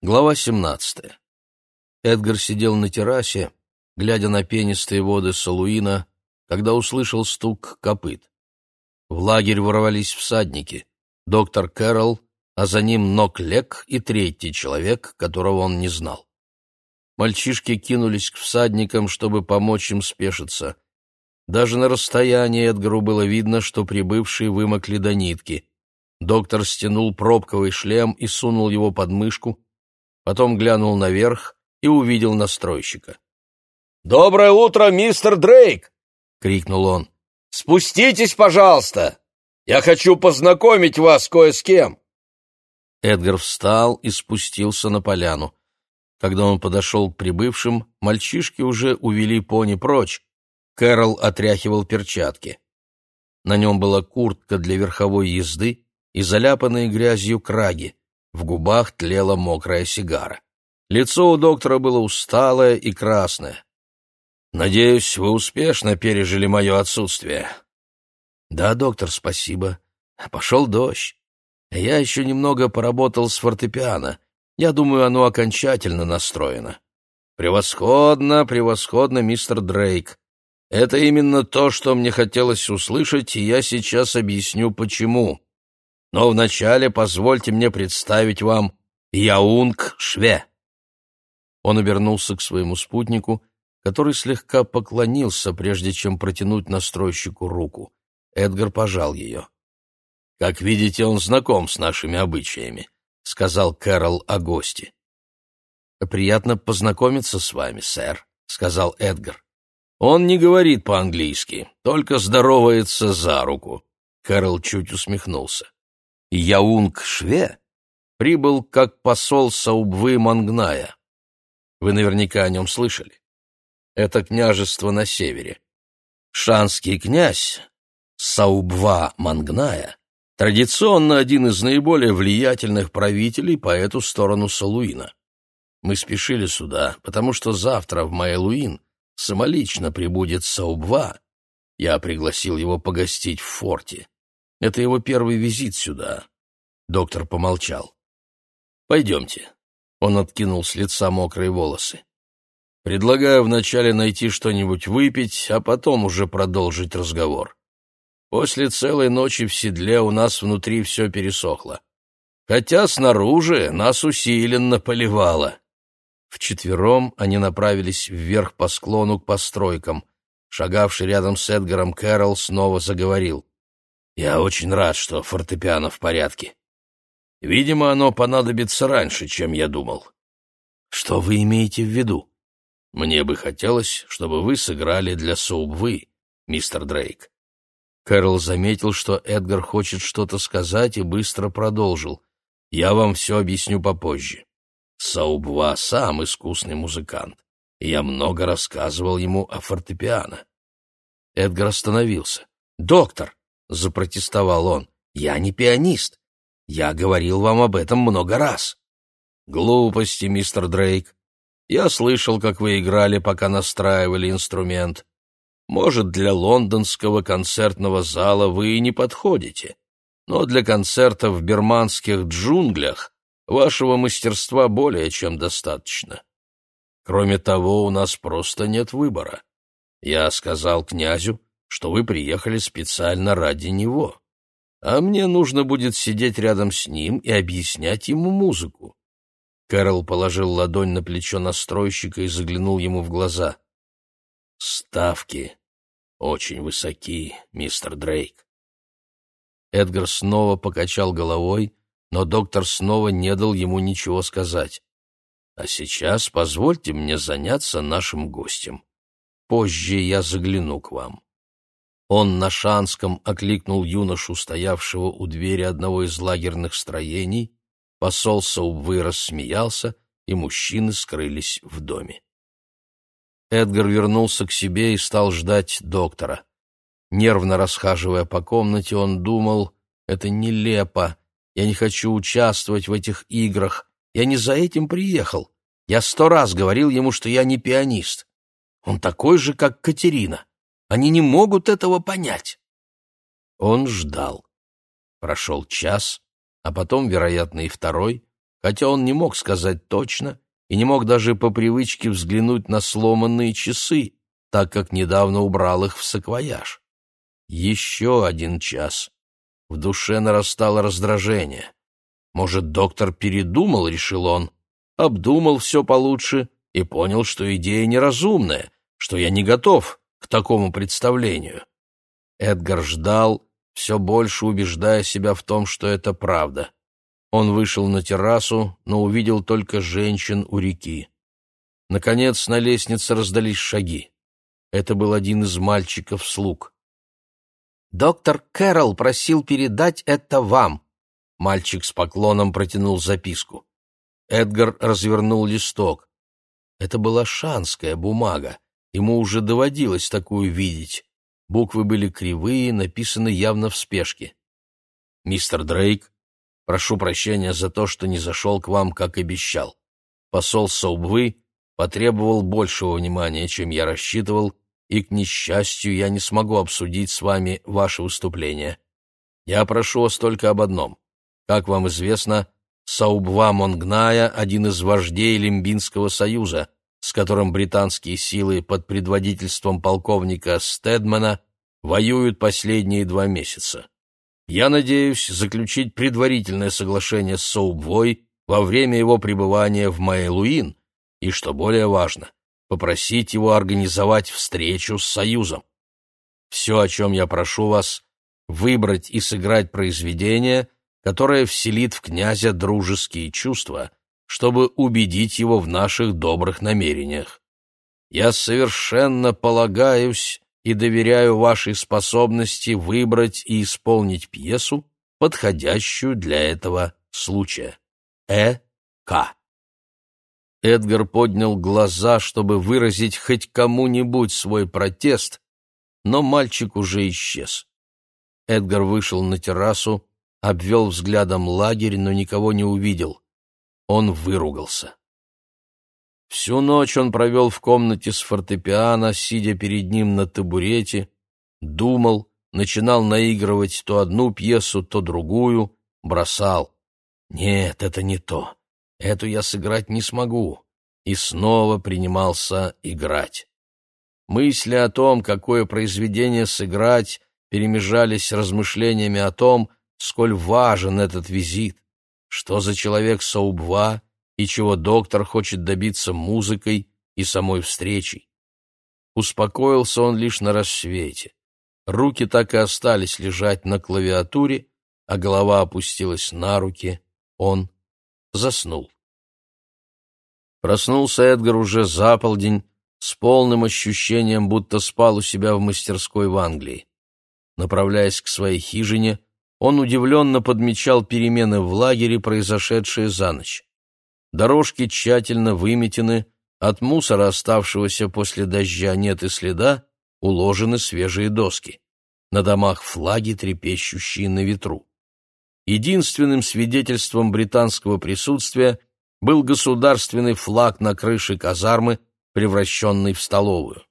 Глава 17. Эдгар сидел на террасе, глядя на пенистые воды Салуина, когда услышал стук копыт. В лагерь ворвались всадники, доктор Кэрролл, а за ним Ноклек и третий человек, которого он не знал. Мальчишки кинулись к всадникам, чтобы помочь им спешиться. Даже на расстоянии Эдгару было видно, что прибывшие вымокли до нитки. Доктор стянул пробковый шлем и сунул его под мышку, потом глянул наверх и увидел настройщика. «Доброе утро, мистер Дрейк!» — крикнул он. «Спуститесь, пожалуйста! Я хочу познакомить вас кое с кем!» Эдгар встал и спустился на поляну. Когда он подошел к прибывшим, мальчишки уже увели пони прочь. Кэрол отряхивал перчатки. На нем была куртка для верховой езды и заляпанные грязью краги. В губах тлела мокрая сигара. Лицо у доктора было усталое и красное. «Надеюсь, вы успешно пережили мое отсутствие». «Да, доктор, спасибо. Пошел дождь. Я еще немного поработал с фортепиано. Я думаю, оно окончательно настроено». «Превосходно, превосходно, мистер Дрейк. Это именно то, что мне хотелось услышать, и я сейчас объясню, почему. Но вначале позвольте мне представить вам Яунг Шве». Он обернулся к своему спутнику, который слегка поклонился, прежде чем протянуть настройщику руку. Эдгар пожал ее. «Как видите, он знаком с нашими обычаями», — сказал Кэрол о госте. «Приятно познакомиться с вами, сэр», — сказал Эдгар. «Он не говорит по-английски, только здоровается за руку». Кэрол чуть усмехнулся. Яунг Шве прибыл как посол Саубвы Мангная. Вы наверняка о нем слышали. Это княжество на севере. Шанский князь Саубва Мангная традиционно один из наиболее влиятельных правителей по эту сторону Салуина. Мы спешили сюда, потому что завтра в Майлуин самолично прибудет Саубва. Я пригласил его погостить в форте. Это его первый визит сюда. Доктор помолчал. Пойдемте. Он откинул с лица мокрые волосы. Предлагаю вначале найти что-нибудь выпить, а потом уже продолжить разговор. После целой ночи в седле у нас внутри все пересохло. Хотя снаружи нас усиленно поливало. Вчетвером они направились вверх по склону к постройкам. Шагавший рядом с Эдгаром Кэрролл снова заговорил. Я очень рад, что фортепиано в порядке. Видимо, оно понадобится раньше, чем я думал. Что вы имеете в виду? Мне бы хотелось, чтобы вы сыграли для Соубвы, мистер Дрейк. Кэрол заметил, что Эдгар хочет что-то сказать и быстро продолжил. Я вам все объясню попозже. Саубва сам искусный музыкант, я много рассказывал ему о фортепиано. Эдгар остановился. «Доктор, — запротестовал он. «Я не пианист. Я говорил вам об этом много раз». «Глупости, мистер Дрейк. Я слышал, как вы играли, пока настраивали инструмент. Может, для лондонского концертного зала вы и не подходите, но для концерта в бирманских джунглях вашего мастерства более чем достаточно. Кроме того, у нас просто нет выбора. Я сказал князю, что вы приехали специально ради него. А мне нужно будет сидеть рядом с ним и объяснять ему музыку. Кэрол положил ладонь на плечо настройщика и заглянул ему в глаза. «Ставки очень высоки, мистер Дрейк». Эдгар снова покачал головой, но доктор снова не дал ему ничего сказать. «А сейчас позвольте мне заняться нашим гостем. Позже я загляну к вам». Он на шанском окликнул юношу, стоявшего у двери одного из лагерных строений. Посол Саубвы рассмеялся, и мужчины скрылись в доме. Эдгар вернулся к себе и стал ждать доктора. Нервно расхаживая по комнате, он думал, это нелепо, я не хочу участвовать в этих играх, я не за этим приехал. Я сто раз говорил ему, что я не пианист. Он такой же, как Катерина. Они не могут этого понять. Он ждал. Прошел час, а потом, вероятно, и второй, хотя он не мог сказать точно и не мог даже по привычке взглянуть на сломанные часы, так как недавно убрал их в саквояж. Еще один час. В душе нарастало раздражение. Может, доктор передумал, решил он, обдумал все получше и понял, что идея неразумная, что я не готов к такому представлению. Эдгар ждал, все больше убеждая себя в том, что это правда. Он вышел на террасу, но увидел только женщин у реки. Наконец на лестнице раздались шаги. Это был один из мальчиков-слуг. «Доктор Кэрролл просил передать это вам». Мальчик с поклоном протянул записку. Эдгар развернул листок. Это была шанская бумага. Ему уже доводилось такую видеть. Буквы были кривые, написаны явно в спешке. «Мистер Дрейк, прошу прощения за то, что не зашел к вам, как обещал. Посол Саубвы потребовал большего внимания, чем я рассчитывал, и, к несчастью, я не смогу обсудить с вами ваше выступление. Я прошу вас только об одном. Как вам известно, Саубва Монгная — один из вождей Лимбинского союза — с которым британские силы под предводительством полковника Стедмана воюют последние два месяца. Я надеюсь заключить предварительное соглашение с Соубвой во время его пребывания в Майлуин и, что более важно, попросить его организовать встречу с Союзом. Все, о чем я прошу вас, выбрать и сыграть произведение, которое вселит в князя дружеские чувства — чтобы убедить его в наших добрых намерениях. Я совершенно полагаюсь и доверяю вашей способности выбрать и исполнить пьесу, подходящую для этого случая. Э. К. Эдгар поднял глаза, чтобы выразить хоть кому-нибудь свой протест, но мальчик уже исчез. Эдгар вышел на террасу, обвел взглядом лагерь, но никого не увидел. Он выругался. Всю ночь он провел в комнате с фортепиано, сидя перед ним на табурете, думал, начинал наигрывать то одну пьесу, то другую, бросал. «Нет, это не то. Эту я сыграть не смогу». И снова принимался играть. Мысли о том, какое произведение сыграть, перемежались размышлениями о том, сколь важен этот визит. Что за человек Саубва и чего доктор хочет добиться музыкой и самой встречей? Успокоился он лишь на рассвете. Руки так и остались лежать на клавиатуре, а голова опустилась на руки. Он заснул. Проснулся Эдгар уже за полдень, с полным ощущением, будто спал у себя в мастерской в Англии. Направляясь к своей хижине, он удивленно подмечал перемены в лагере, произошедшие за ночь. Дорожки тщательно выметены, от мусора, оставшегося после дождя, нет и следа, уложены свежие доски. На домах флаги, трепещущие на ветру. Единственным свидетельством британского присутствия был государственный флаг на крыше казармы, превращенный в столовую.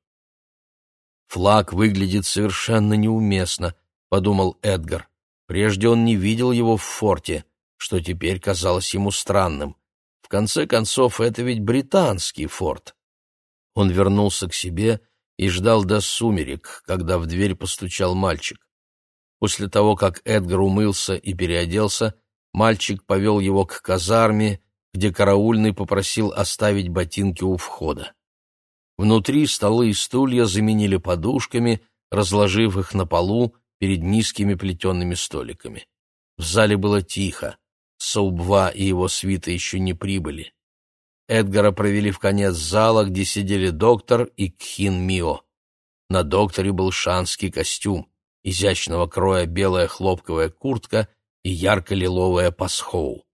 «Флаг выглядит совершенно неуместно», — подумал Эдгар. Прежде он не видел его в форте, что теперь казалось ему странным. В конце концов, это ведь британский форт. Он вернулся к себе и ждал до сумерек, когда в дверь постучал мальчик. После того, как Эдгар умылся и переоделся, мальчик повел его к казарме, где караульный попросил оставить ботинки у входа. Внутри столы и стулья заменили подушками, разложив их на полу, перед низкими плетеными столиками. В зале было тихо. Саубва и его свита еще не прибыли. Эдгара провели в конец зала, где сидели доктор и Кхин Мио. На докторе был шанский костюм, изящного кроя белая хлопковая куртка и ярко-лиловая пасхоу.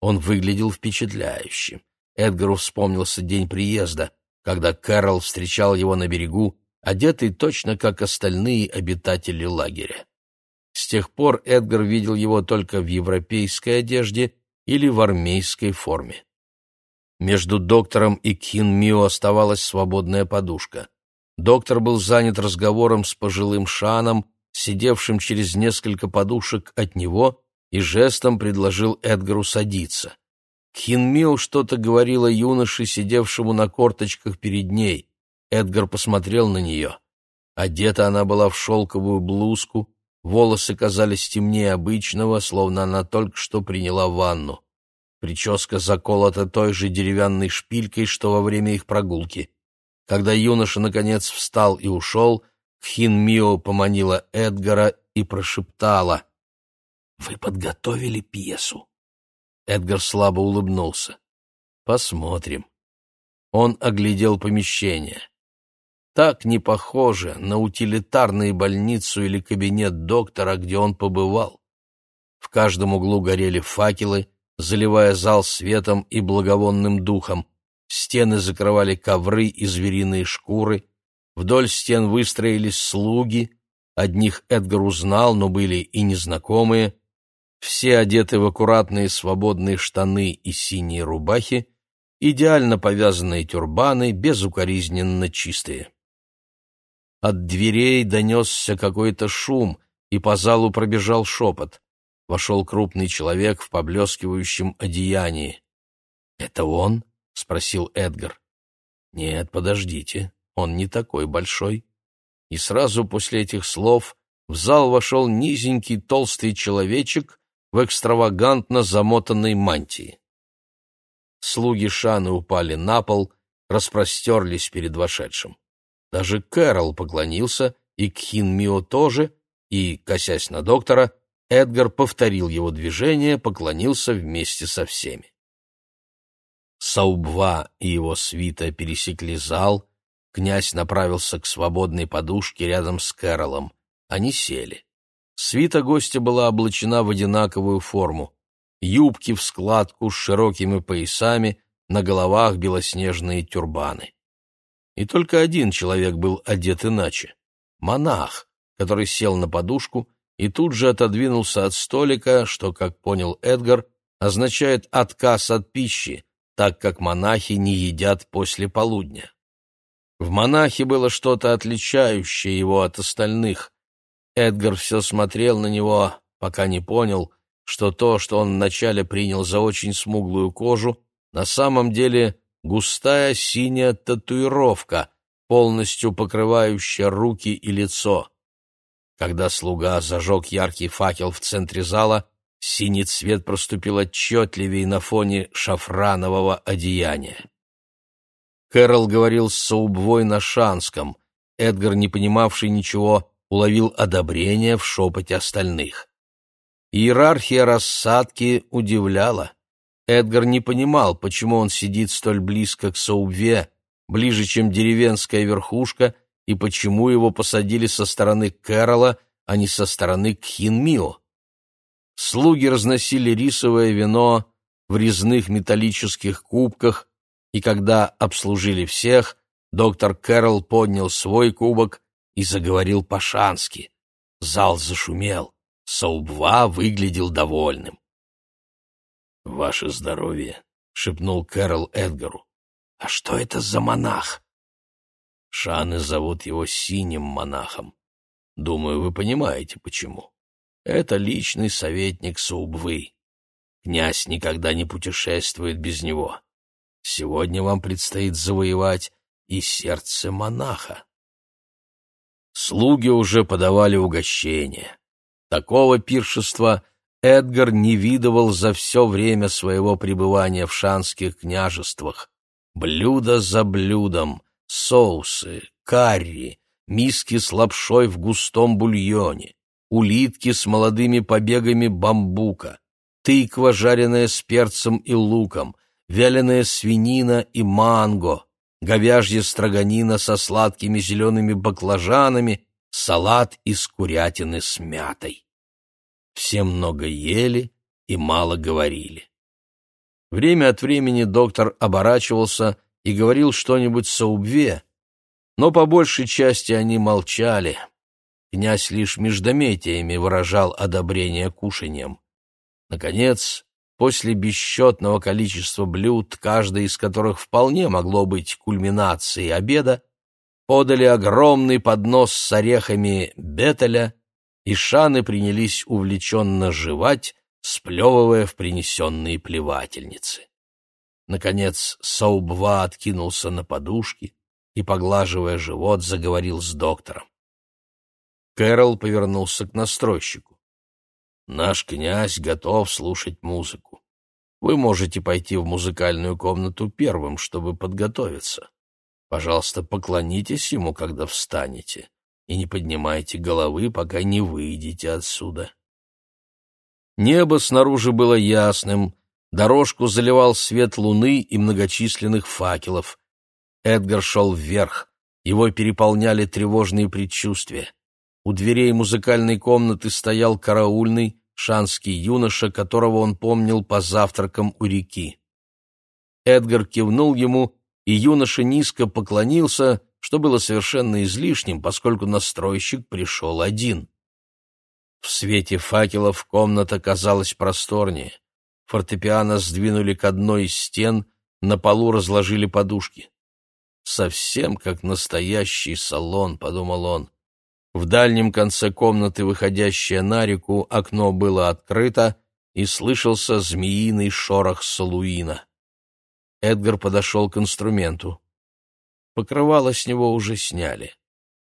Он выглядел впечатляюще. Эдгару вспомнился день приезда, когда Кэрол встречал его на берегу одетый точно как остальные обитатели лагеря. С тех пор Эдгар видел его только в европейской одежде или в армейской форме. Между доктором и Кин Мио оставалась свободная подушка. Доктор был занят разговором с пожилым Шаном, сидевшим через несколько подушек от него, и жестом предложил Эдгару садиться. Кхинмио что-то говорила юноше, сидевшему на корточках перед ней. Эдгар посмотрел на нее. Одета она была в шелковую блузку, волосы казались темнее обычного, словно она только что приняла ванну. Прическа заколота той же деревянной шпилькой, что во время их прогулки. Когда юноша, наконец, встал и ушел, Хин Мио поманила Эдгара и прошептала. «Вы подготовили пьесу?» Эдгар слабо улыбнулся. «Посмотрим». Он оглядел помещение. Так не похоже на утилитарную больницу или кабинет доктора, где он побывал. В каждом углу горели факелы, заливая зал светом и благовонным духом. Стены закрывали ковры и звериные шкуры. Вдоль стен выстроились слуги. Одних Эдгар узнал, но были и незнакомые. Все одеты в аккуратные свободные штаны и синие рубахи, идеально повязанные тюрбаны, безукоризненно чистые. От дверей донесся какой-то шум, и по залу пробежал шепот. Вошел крупный человек в поблескивающем одеянии. «Это он?» — спросил Эдгар. «Нет, подождите, он не такой большой». И сразу после этих слов в зал вошел низенький толстый человечек в экстравагантно замотанной мантии. Слуги Шаны упали на пол, распростерлись перед вошедшим. Даже Кэрол поклонился, и Кхин Мио тоже, и, косясь на доктора, Эдгар повторил его движение, поклонился вместе со всеми. Саубва и его свита пересекли зал, князь направился к свободной подушке рядом с Кэролом. Они сели. Свита гостя была облачена в одинаковую форму. Юбки в складку с широкими поясами, на головах белоснежные тюрбаны. И только один человек был одет иначе — монах, который сел на подушку и тут же отодвинулся от столика, что, как понял Эдгар, означает отказ от пищи, так как монахи не едят после полудня. В монахе было что-то отличающее его от остальных. Эдгар все смотрел на него, пока не понял, что то, что он вначале принял за очень смуглую кожу, на самом деле густая синяя татуировка, полностью покрывающая руки и лицо. Когда слуга зажег яркий факел в центре зала, Синий цвет проступил отчетливее на фоне шафранового одеяния. Кэрол говорил с Саубвой на шанском. Эдгар, не понимавший ничего, уловил одобрение в шепоте остальных. Иерархия рассадки удивляла. Эдгар не понимал, почему он сидит столь близко к Саубве, ближе, чем деревенская верхушка, и почему его посадили со стороны Кэрола, а не со стороны Кхинмио. Слуги разносили рисовое вино в резных металлических кубках, и когда обслужили всех, доктор Кэрролл поднял свой кубок и заговорил по-шански. Зал зашумел. Саубва выглядел довольным. «Ваше здоровье», — шепнул Кэрол Эдгару. «А что это за монах?» Шаны зовут его синим монахом. Думаю, вы понимаете, почему. Это личный советник Саубвы. Князь никогда не путешествует без него. Сегодня вам предстоит завоевать и сердце монаха. Слуги уже подавали угощение. Такого пиршества Эдгар не видывал за все время своего пребывания в шанских княжествах. Блюдо за блюдом, соусы, карри, миски с лапшой в густом бульоне, улитки с молодыми побегами бамбука, тыква, жареная с перцем и луком, вяленая свинина и манго, говяжья строганина со сладкими зелеными баклажанами, салат из курятины с мятой. Все много ели и мало говорили. Время от времени доктор оборачивался и говорил что-нибудь Саубве, но по большей части они молчали, Князь лишь междометиями выражал одобрение кушанием. Наконец, после бесчетного количества блюд, каждое из которых вполне могло быть кульминацией обеда, подали огромный поднос с орехами бетеля, и шаны принялись увлеченно жевать, сплевывая в принесенные плевательницы. Наконец Саубва откинулся на подушки и, поглаживая живот, заговорил с доктором. Кэрол повернулся к настройщику. «Наш князь готов слушать музыку. Вы можете пойти в музыкальную комнату первым, чтобы подготовиться. Пожалуйста, поклонитесь ему, когда встанете, и не поднимайте головы, пока не выйдете отсюда». Небо снаружи было ясным, дорожку заливал свет луны и многочисленных факелов. Эдгар шел вверх, его переполняли тревожные предчувствия. У дверей музыкальной комнаты стоял караульный, шанский юноша, которого он помнил по завтракам у реки. Эдгар кивнул ему, и юноша низко поклонился, что было совершенно излишним, поскольку настройщик пришел один. В свете факелов комната казалась просторнее. Фортепиано сдвинули к одной из стен, на полу разложили подушки. «Совсем как настоящий салон», — подумал он. В дальнем конце комнаты, выходящее на реку, окно было открыто, и слышался змеиный шорох салуина. Эдгар подошел к инструменту. Покрывало с него уже сняли.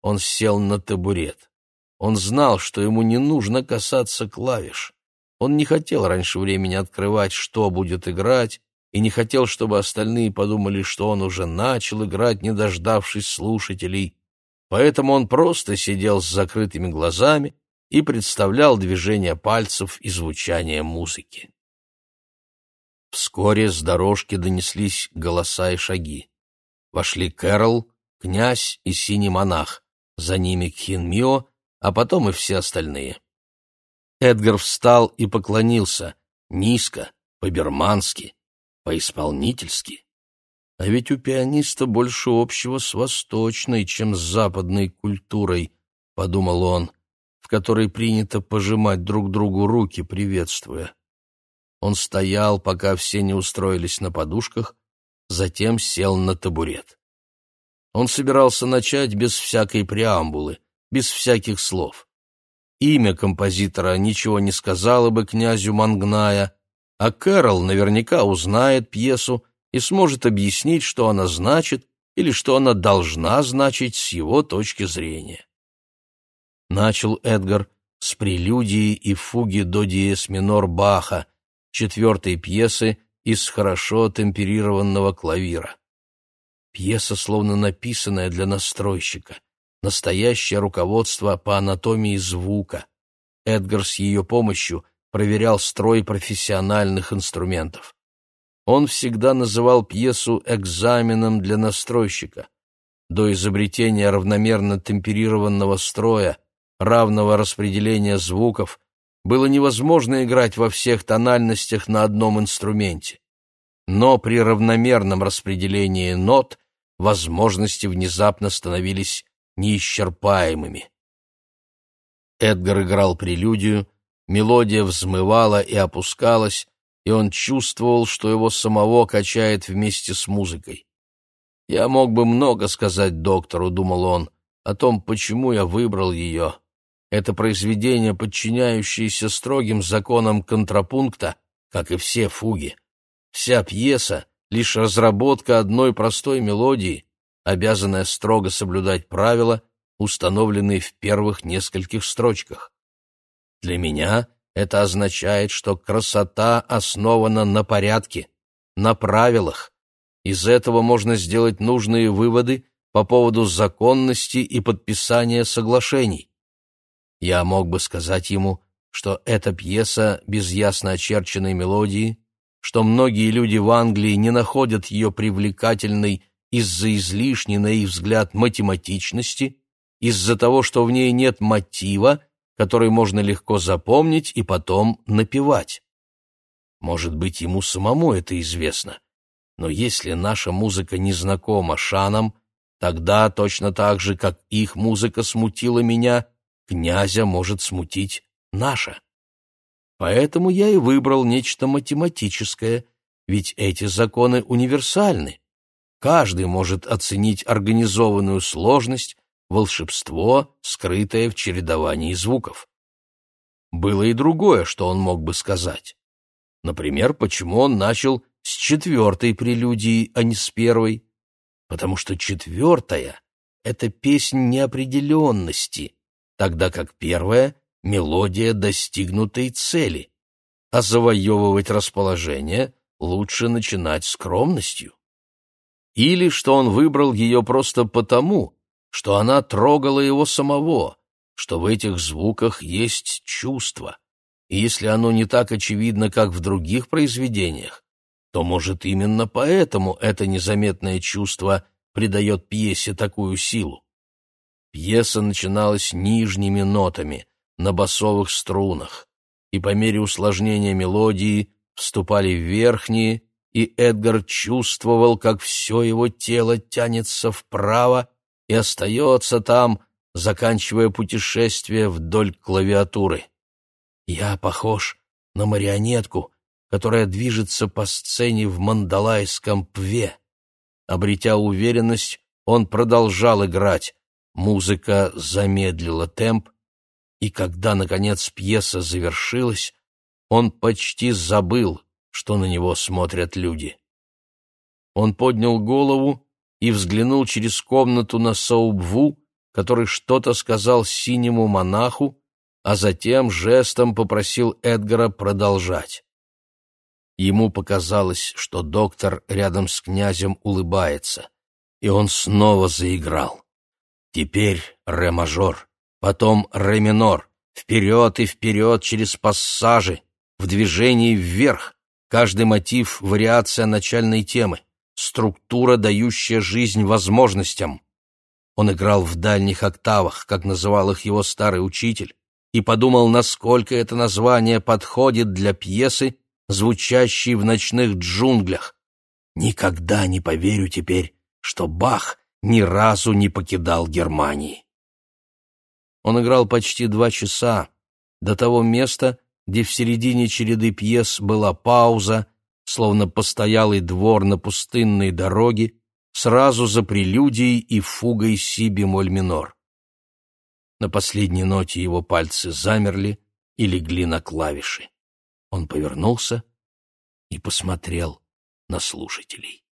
Он сел на табурет. Он знал, что ему не нужно касаться клавиш. Он не хотел раньше времени открывать, что будет играть, и не хотел, чтобы остальные подумали, что он уже начал играть, не дождавшись слушателей поэтому он просто сидел с закрытыми глазами и представлял движение пальцев и звучание музыки. Вскоре с дорожки донеслись голоса и шаги. Вошли Кэрол, князь и синий монах, за ними Кхин а потом и все остальные. Эдгар встал и поклонился, низко, по-бермански, по-исполнительски. А ведь у пианиста больше общего с восточной, чем с западной культурой, — подумал он, в которой принято пожимать друг другу руки, приветствуя. Он стоял, пока все не устроились на подушках, затем сел на табурет. Он собирался начать без всякой преамбулы, без всяких слов. Имя композитора ничего не сказала бы князю Мангная, а Кэрол наверняка узнает пьесу, и сможет объяснить, что она значит или что она должна значить с его точки зрения. Начал Эдгар с прелюдии и фуги до диез минор Баха, четвертой пьесы из хорошо темперированного клавира. Пьеса словно написанная для настройщика, настоящее руководство по анатомии звука. Эдгар с ее помощью проверял строй профессиональных инструментов. Он всегда называл пьесу экзаменом для настройщика. До изобретения равномерно темперированного строя, равного распределения звуков, было невозможно играть во всех тональностях на одном инструменте. Но при равномерном распределении нот возможности внезапно становились неисчерпаемыми. Эдгар играл прелюдию, мелодия взмывала и опускалась, и он чувствовал, что его самого качает вместе с музыкой. «Я мог бы много сказать доктору», — думал он, — «о том, почему я выбрал ее. Это произведение, подчиняющееся строгим законам контрапункта, как и все фуги. Вся пьеса — лишь разработка одной простой мелодии, обязанная строго соблюдать правила, установленные в первых нескольких строчках. Для меня это означает, что красота основана на порядке, на правилах. Из этого можно сделать нужные выводы по поводу законности и подписания соглашений. Я мог бы сказать ему, что эта пьеса без ясно очерченной мелодии, что многие люди в Англии не находят ее привлекательной из-за излишней, на их взгляд, математичности, из-за того, что в ней нет мотива который можно легко запомнить и потом напевать. Может быть, ему самому это известно. Но если наша музыка не знакома шанам, тогда точно так же, как их музыка смутила меня, князя может смутить наша. Поэтому я и выбрал нечто математическое, ведь эти законы универсальны. Каждый может оценить организованную сложность, волшебство, скрытое в чередовании звуков. Было и другое, что он мог бы сказать. Например, почему он начал с четвертой прелюдией, а не с первой, потому что четвертая — это песнь неопределенности, тогда как первая — мелодия достигнутой цели, а завоевывать расположение лучше начинать скромностью. Или что он выбрал ее просто потому, что она трогала его самого, что в этих звуках есть чувство. И если оно не так очевидно, как в других произведениях, то, может, именно поэтому это незаметное чувство придает пьесе такую силу. Пьеса начиналась нижними нотами, на басовых струнах, и по мере усложнения мелодии вступали верхние, и Эдгар чувствовал, как все его тело тянется вправо и остается там, заканчивая путешествие вдоль клавиатуры. Я похож на марионетку, которая движется по сцене в мандалайском пве. Обретя уверенность, он продолжал играть. Музыка замедлила темп, и когда, наконец, пьеса завершилась, он почти забыл, что на него смотрят люди. Он поднял голову и взглянул через комнату на Саубву, который что-то сказал синему монаху, а затем жестом попросил Эдгара продолжать. Ему показалось, что доктор рядом с князем улыбается, и он снова заиграл. Теперь ре-мажор, потом ре-минор, вперед и вперед через пассажи, в движении вверх, каждый мотив — вариация начальной темы, структура, дающая жизнь возможностям. Он играл в дальних октавах, как называл их его старый учитель, и подумал, насколько это название подходит для пьесы, звучащей в ночных джунглях. Никогда не поверю теперь, что Бах ни разу не покидал Германии. Он играл почти два часа, до того места, где в середине череды пьес была пауза, словно постоялый двор на пустынной дороге, сразу за прелюдией и фугой си-бемоль минор. На последней ноте его пальцы замерли и легли на клавиши. Он повернулся и посмотрел на слушателей.